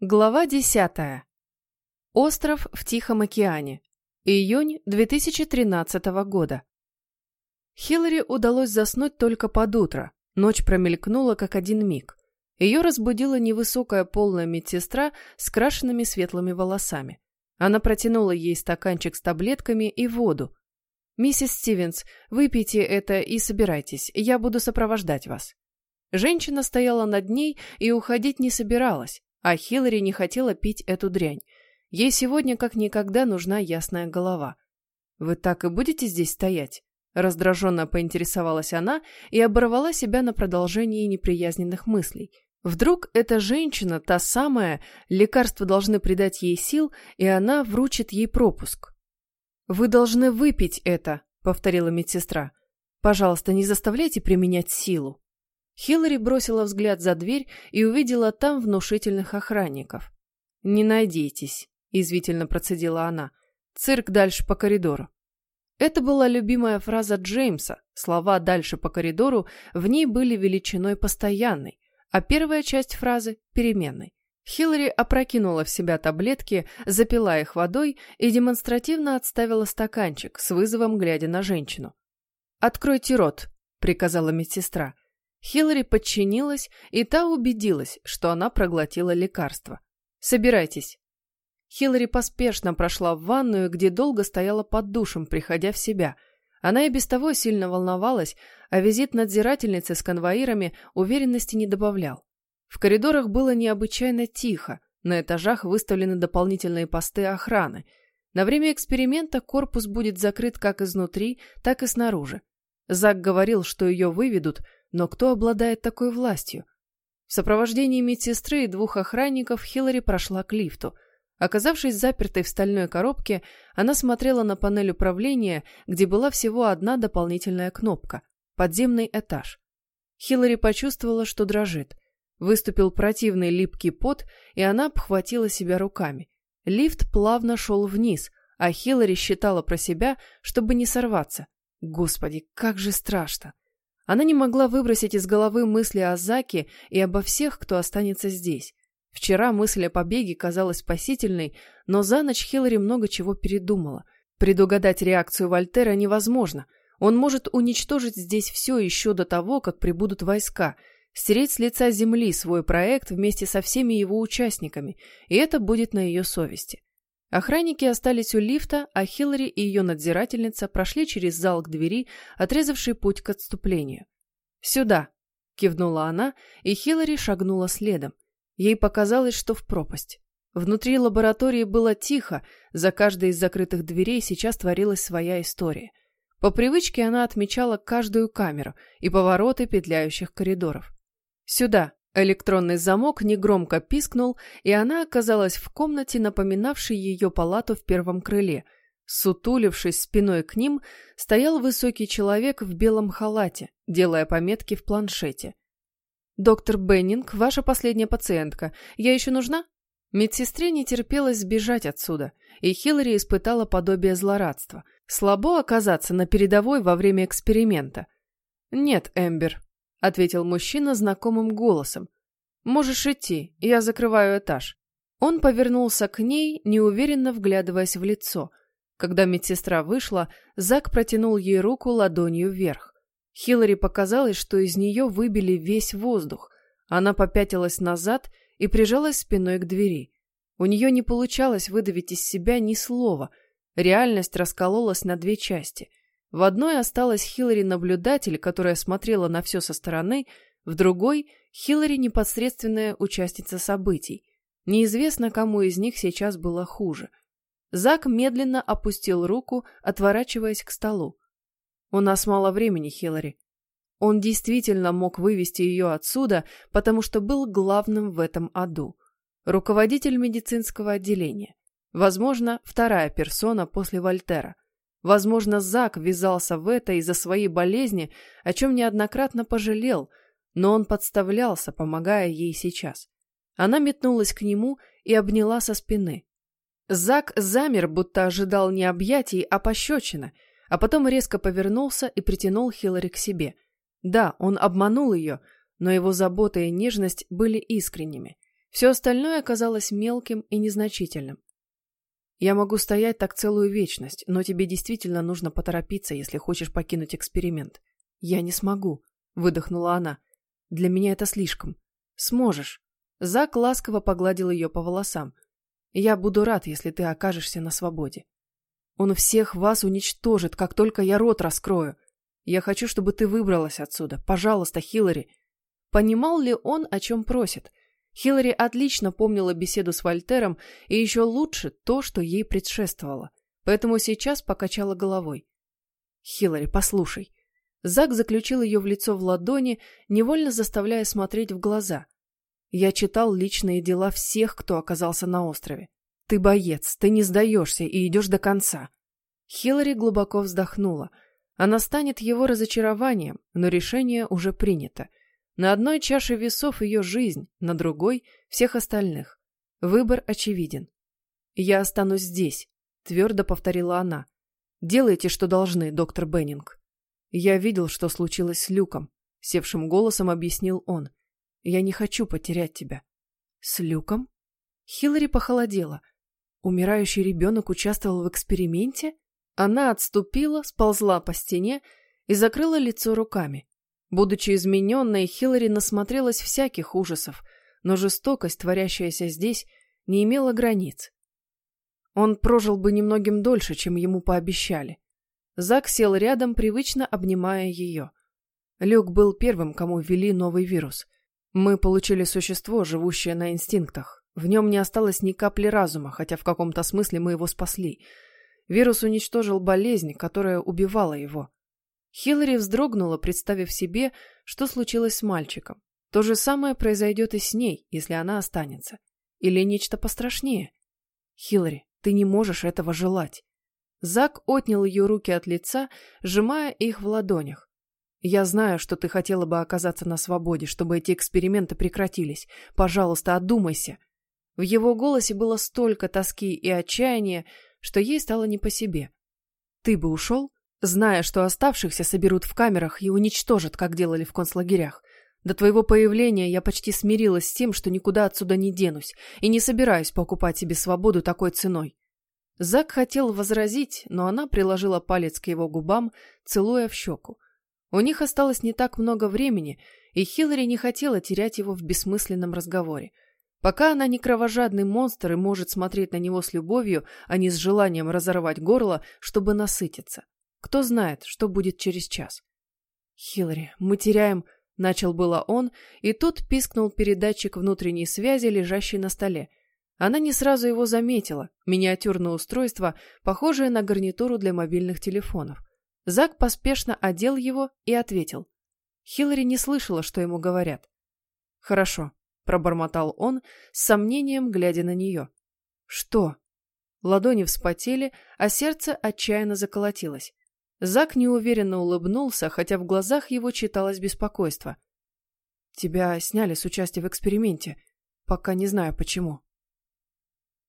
Глава 10. Остров в Тихом океане. Июнь 2013 года. Хиллари удалось заснуть только под утро. Ночь промелькнула, как один миг. Ее разбудила невысокая полная медсестра с крашенными светлыми волосами. Она протянула ей стаканчик с таблетками и воду. «Миссис Стивенс, выпейте это и собирайтесь, я буду сопровождать вас». Женщина стояла над ней и уходить не собиралась. А Хиллари не хотела пить эту дрянь. Ей сегодня как никогда нужна ясная голова. «Вы так и будете здесь стоять?» Раздраженно поинтересовалась она и оборвала себя на продолжении неприязненных мыслей. Вдруг эта женщина, та самая, лекарства должны придать ей сил, и она вручит ей пропуск. «Вы должны выпить это», — повторила медсестра. «Пожалуйста, не заставляйте применять силу». Хиллари бросила взгляд за дверь и увидела там внушительных охранников. «Не найдитесь», — извительно процедила она. «Цирк дальше по коридору». Это была любимая фраза Джеймса. Слова «дальше по коридору» в ней были величиной постоянной, а первая часть фразы — переменной. Хиллари опрокинула в себя таблетки, запила их водой и демонстративно отставила стаканчик, с вызовом глядя на женщину. «Откройте рот», — приказала медсестра. Хиллари подчинилась, и та убедилась, что она проглотила лекарство. «Собирайтесь». Хиллари поспешно прошла в ванную, где долго стояла под душем, приходя в себя. Она и без того сильно волновалась, а визит надзирательницы с конвоирами уверенности не добавлял. В коридорах было необычайно тихо, на этажах выставлены дополнительные посты охраны. На время эксперимента корпус будет закрыт как изнутри, так и снаружи. Зак говорил, что ее выведут – но кто обладает такой властью? В сопровождении медсестры и двух охранников Хиллари прошла к лифту. Оказавшись запертой в стальной коробке, она смотрела на панель управления, где была всего одна дополнительная кнопка – подземный этаж. Хиллари почувствовала, что дрожит. Выступил противный липкий пот, и она обхватила себя руками. Лифт плавно шел вниз, а Хиллари считала про себя, чтобы не сорваться. Господи, как же страшно! Она не могла выбросить из головы мысли о Заке и обо всех, кто останется здесь. Вчера мысль о побеге казалась спасительной, но за ночь Хиллари много чего передумала. Предугадать реакцию Вольтера невозможно. Он может уничтожить здесь все еще до того, как прибудут войска, стереть с лица земли свой проект вместе со всеми его участниками, и это будет на ее совести. Охранники остались у лифта, а Хиллари и ее надзирательница прошли через зал к двери, отрезавший путь к отступлению. «Сюда!» — кивнула она, и Хиллари шагнула следом. Ей показалось, что в пропасть. Внутри лаборатории было тихо, за каждой из закрытых дверей сейчас творилась своя история. По привычке она отмечала каждую камеру и повороты петляющих коридоров. «Сюда!» Электронный замок негромко пискнул, и она оказалась в комнате, напоминавшей ее палату в первом крыле. Сутулившись спиной к ним, стоял высокий человек в белом халате, делая пометки в планшете. «Доктор Беннинг, ваша последняя пациентка. Я еще нужна?» Медсестре не терпелось сбежать отсюда, и Хиллари испытала подобие злорадства. Слабо оказаться на передовой во время эксперимента. «Нет, Эмбер, — ответил мужчина знакомым голосом. «Можешь идти, я закрываю этаж». Он повернулся к ней, неуверенно вглядываясь в лицо. Когда медсестра вышла, Зак протянул ей руку ладонью вверх. Хиллари показалось, что из нее выбили весь воздух. Она попятилась назад и прижалась спиной к двери. У нее не получалось выдавить из себя ни слова. Реальность раскололась на две части. В одной осталась Хиллари-наблюдатель, которая смотрела на все со стороны, в другой — Хиллари — непосредственная участница событий. Неизвестно, кому из них сейчас было хуже. Зак медленно опустил руку, отворачиваясь к столу. «У нас мало времени, Хиллари». Он действительно мог вывести ее отсюда, потому что был главным в этом аду. Руководитель медицинского отделения. Возможно, вторая персона после Вольтера — Возможно, Зак ввязался в это из-за своей болезни, о чем неоднократно пожалел, но он подставлялся, помогая ей сейчас. Она метнулась к нему и обняла со спины. Зак замер, будто ожидал не объятий, а пощечины, а потом резко повернулся и притянул Хиллари к себе. Да, он обманул ее, но его забота и нежность были искренними. Все остальное оказалось мелким и незначительным. Я могу стоять так целую вечность, но тебе действительно нужно поторопиться, если хочешь покинуть эксперимент. Я не смогу, выдохнула она. Для меня это слишком. Сможешь. Зак ласково погладил ее по волосам. Я буду рад, если ты окажешься на свободе. Он всех вас уничтожит, как только я рот раскрою. Я хочу, чтобы ты выбралась отсюда. Пожалуйста, Хиллари. Понимал ли он, о чем просит? Хиллари отлично помнила беседу с Вольтером и еще лучше то, что ей предшествовало. Поэтому сейчас покачала головой. «Хиллари, послушай». Зак заключил ее в лицо в ладони, невольно заставляя смотреть в глаза. «Я читал личные дела всех, кто оказался на острове. Ты боец, ты не сдаешься и идешь до конца». Хиллари глубоко вздохнула. Она станет его разочарованием, но решение уже принято. На одной чаше весов ее жизнь, на другой — всех остальных. Выбор очевиден. «Я останусь здесь», — твердо повторила она. «Делайте, что должны, доктор Беннинг». «Я видел, что случилось с Люком», — севшим голосом объяснил он. «Я не хочу потерять тебя». «С Люком?» Хиллари похолодела. Умирающий ребенок участвовал в эксперименте? Она отступила, сползла по стене и закрыла лицо руками. Будучи измененной, Хиллари насмотрелась всяких ужасов, но жестокость, творящаяся здесь, не имела границ. Он прожил бы немногим дольше, чем ему пообещали. Зак сел рядом, привычно обнимая ее. Люк был первым, кому ввели новый вирус. Мы получили существо, живущее на инстинктах. В нем не осталось ни капли разума, хотя в каком-то смысле мы его спасли. Вирус уничтожил болезнь, которая убивала его. Хиллари вздрогнула, представив себе, что случилось с мальчиком. То же самое произойдет и с ней, если она останется. Или нечто пострашнее. Хиллари, ты не можешь этого желать. Зак отнял ее руки от лица, сжимая их в ладонях. Я знаю, что ты хотела бы оказаться на свободе, чтобы эти эксперименты прекратились. Пожалуйста, одумайся. В его голосе было столько тоски и отчаяния, что ей стало не по себе. Ты бы ушел? Зная, что оставшихся соберут в камерах и уничтожат, как делали в концлагерях. До твоего появления я почти смирилась с тем, что никуда отсюда не денусь и не собираюсь покупать себе свободу такой ценой. Зак хотел возразить, но она приложила палец к его губам, целуя в щеку. У них осталось не так много времени, и Хиллари не хотела терять его в бессмысленном разговоре. Пока она не кровожадный монстр и может смотреть на него с любовью, а не с желанием разорвать горло, чтобы насытиться. Кто знает, что будет через час. Хиллари, мы теряем... Начал было он, и тут пискнул передатчик внутренней связи, лежащий на столе. Она не сразу его заметила. Миниатюрное устройство, похожее на гарнитуру для мобильных телефонов. Зак поспешно одел его и ответил. Хиллари не слышала, что ему говорят. «Хорошо», — пробормотал он, с сомнением глядя на нее. «Что?» Ладони вспотели, а сердце отчаянно заколотилось. Зак неуверенно улыбнулся, хотя в глазах его читалось беспокойство. «Тебя сняли с участия в эксперименте. Пока не знаю, почему».